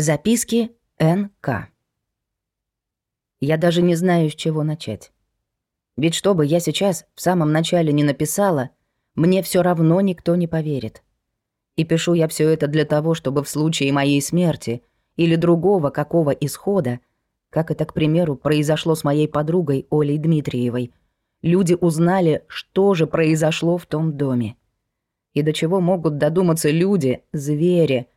Записки Н.К. Я даже не знаю, с чего начать. Ведь что бы я сейчас в самом начале не написала, мне все равно никто не поверит. И пишу я все это для того, чтобы в случае моей смерти или другого какого исхода, как это, к примеру, произошло с моей подругой Олей Дмитриевой, люди узнали, что же произошло в том доме. И до чего могут додуматься люди, звери,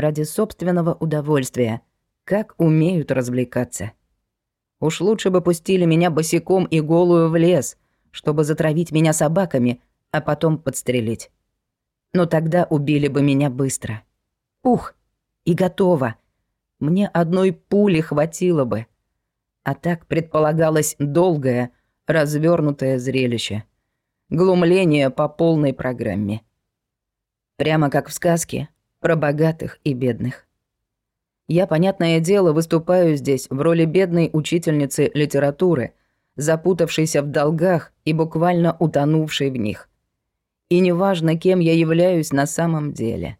ради собственного удовольствия, как умеют развлекаться. Уж лучше бы пустили меня босиком и голую в лес, чтобы затравить меня собаками, а потом подстрелить. Но тогда убили бы меня быстро. Ух, и готово. Мне одной пули хватило бы. А так предполагалось долгое, развернутое зрелище. Глумление по полной программе. Прямо как в сказке про богатых и бедных. Я, понятное дело, выступаю здесь в роли бедной учительницы литературы, запутавшейся в долгах и буквально утонувшей в них. И неважно, кем я являюсь на самом деле.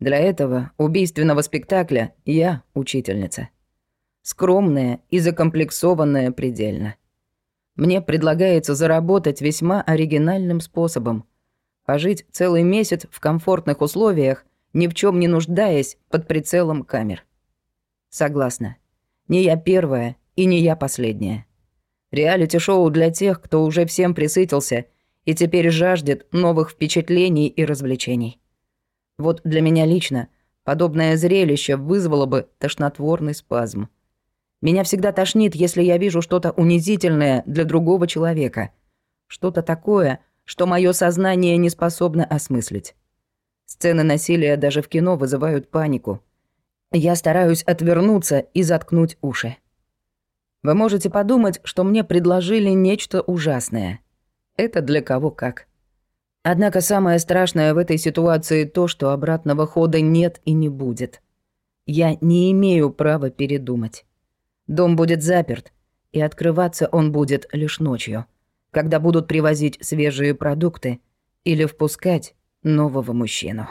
Для этого убийственного спектакля я учительница. Скромная и закомплексованная предельно. Мне предлагается заработать весьма оригинальным способом. Пожить целый месяц в комфортных условиях – ни в чем не нуждаясь под прицелом камер. Согласна. Не я первая и не я последняя. Реалити-шоу для тех, кто уже всем присытился и теперь жаждет новых впечатлений и развлечений. Вот для меня лично подобное зрелище вызвало бы тошнотворный спазм. Меня всегда тошнит, если я вижу что-то унизительное для другого человека. Что-то такое, что мое сознание не способно осмыслить. Сцены насилия даже в кино вызывают панику. Я стараюсь отвернуться и заткнуть уши. Вы можете подумать, что мне предложили нечто ужасное. Это для кого как. Однако самое страшное в этой ситуации то, что обратного хода нет и не будет. Я не имею права передумать. Дом будет заперт, и открываться он будет лишь ночью, когда будут привозить свежие продукты или впускать нового мужчину.